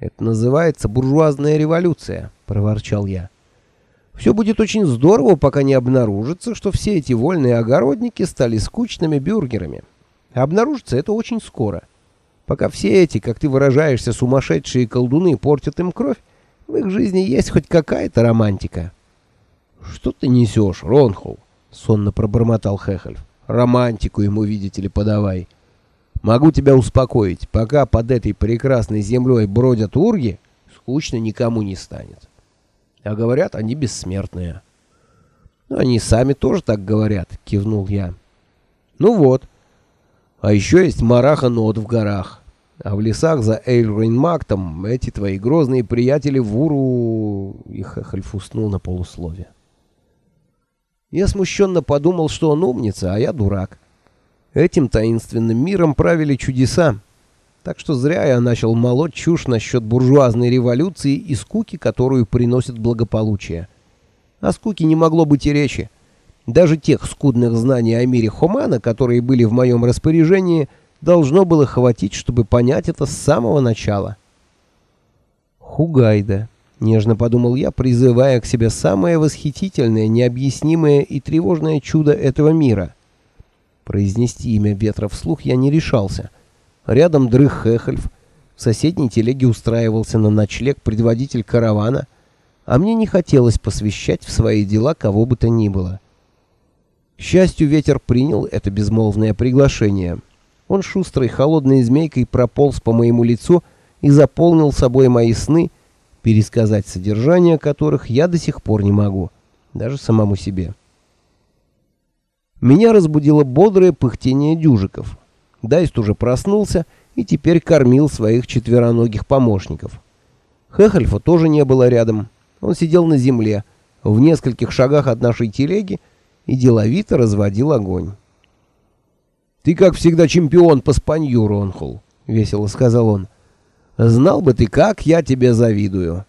«Это называется буржуазная революция», — проворчал я. «Все будет очень здорово, пока не обнаружится, что все эти вольные огородники стали скучными бюргерами. Обнаружится это очень скоро. Пока все эти, как ты выражаешься, сумасшедшие колдуны портят им кровь, в их жизни есть хоть какая-то романтика». «Что ты несешь, Ронхол?» — сонно пробормотал Хехельф. «Романтику ему, видите ли, подавай». Могу тебя успокоить, пока под этой прекрасной землей бродят урги, скучно никому не станет. А говорят, они бессмертные. Ну, они сами тоже так говорят, кивнул я. Ну вот. А еще есть Мараха-Нот в горах. А в лесах за Эйльрейнмактом эти твои грозные приятели Вуру... И Хахальф уснул на полуслове. Я смущенно подумал, что он умница, а я дурак. Этим таинственным миром правили чудеса. Так что зря я начал молоть чушь насчет буржуазной революции и скуки, которую приносит благополучие. О скуке не могло быть и речи. Даже тех скудных знаний о мире Хомана, которые были в моем распоряжении, должно было хватить, чтобы понять это с самого начала. Хугайда, нежно подумал я, призывая к себе самое восхитительное, необъяснимое и тревожное чудо этого мира — Произнести имя ветра вслух я не решался. Рядом дрых Хехельф, в соседней телеге устраивался на ночлег предводитель каравана, а мне не хотелось посвящать в свои дела кого бы то ни было. К счастью, ветер принял это безмолвное приглашение. Он шустрой холодной змейкой прополз по моему лицу и заполнил собой мои сны, пересказать содержание которых я до сих пор не могу, даже самому себе. Меня разбудило бодрое пыхтение дюжиков. Дайст уже проснулся и теперь кормил своих четвероногих помощников. Хехельфа тоже не было рядом. Он сидел на земле, в нескольких шагах от нашей телеги, и деловито разводил огонь. «Ты, как всегда, чемпион по спанью, Ронхул», — весело сказал он. «Знал бы ты, как я тебе завидую».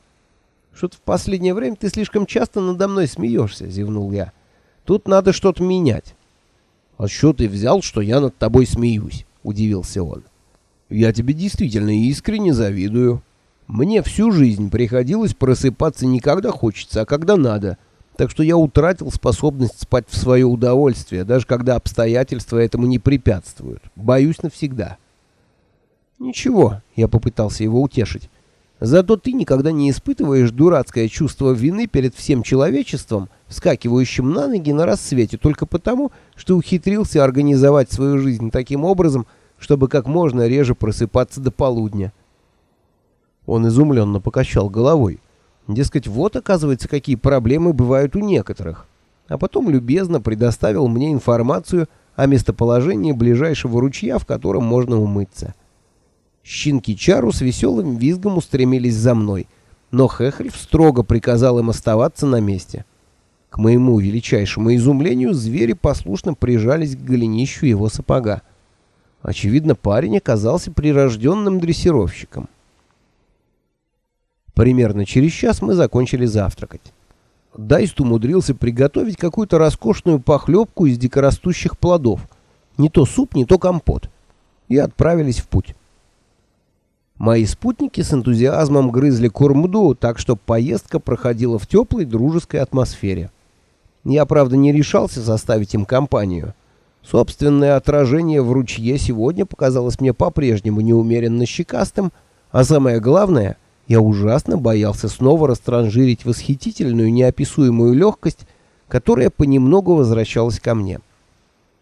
«Что-то в последнее время ты слишком часто надо мной смеешься», — зевнул я. «Тут надо что-то менять». «А что ты взял, что я над тобой смеюсь?» — удивился он. «Я тебе действительно искренне завидую. Мне всю жизнь приходилось просыпаться не когда хочется, а когда надо, так что я утратил способность спать в свое удовольствие, даже когда обстоятельства этому не препятствуют. Боюсь навсегда». «Ничего», — я попытался его утешить. Зато ты никогда не испытываешь дурацкое чувство вины перед всем человечеством, вскакивающим на ноги на рассвете только потому, что ухитрился организовать свою жизнь таким образом, чтобы как можно реже просыпаться до полудня. Он изумленно покачал головой. Дескать, вот, оказывается, какие проблемы бывают у некоторых. А потом любезно предоставил мне информацию о местоположении ближайшего ручья, в котором можно умыться. Щенки Чару с веселым визгом устремились за мной, но Хехриф строго приказал им оставаться на месте. К моему величайшему изумлению звери послушно прижались к голенищу его сапога. Очевидно, парень оказался прирожденным дрессировщиком. Примерно через час мы закончили завтракать. Дайст умудрился приготовить какую-то роскошную похлебку из дикорастущих плодов. Не то суп, не то компот. И отправились в путь. Мои спутники с энтузиазмом грызли кормду, так что поездка проходила в теплой дружеской атмосфере. Я, правда, не решался составить им компанию. Собственное отражение в ручье сегодня показалось мне по-прежнему неумеренно щекастым, а самое главное, я ужасно боялся снова растранжирить восхитительную неописуемую легкость, которая понемногу возвращалась ко мне.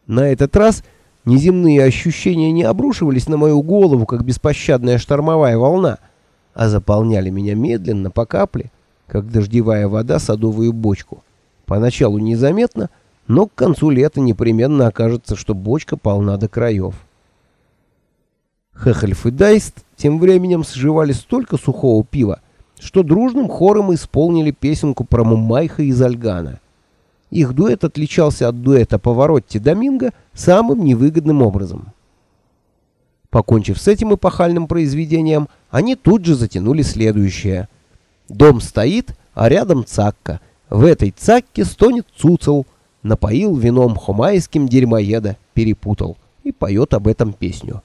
На этот раз Неземные ощущения не обрушивались на мою голову, как беспощадная штормовая волна, а заполняли меня медленно, по капле, как дождевая вода садовую бочку. Поначалу незаметно, но к концу лета непременно окажется, что бочка полна до краев. Хехельф и Дайст тем временем сживали столько сухого пива, что дружным хором исполнили песенку про Мумайха из Альгана — их дуэт отличался от дуэта Поворотти Доминго самым невыгодным образом. Покончив с этим эпохальным произведением, они тут же затянули следующее. Дом стоит, а рядом цакка. В этой цакке стонет цуцел. Напоил вином хомайским дерьмоеда, перепутал. И поет об этом песню.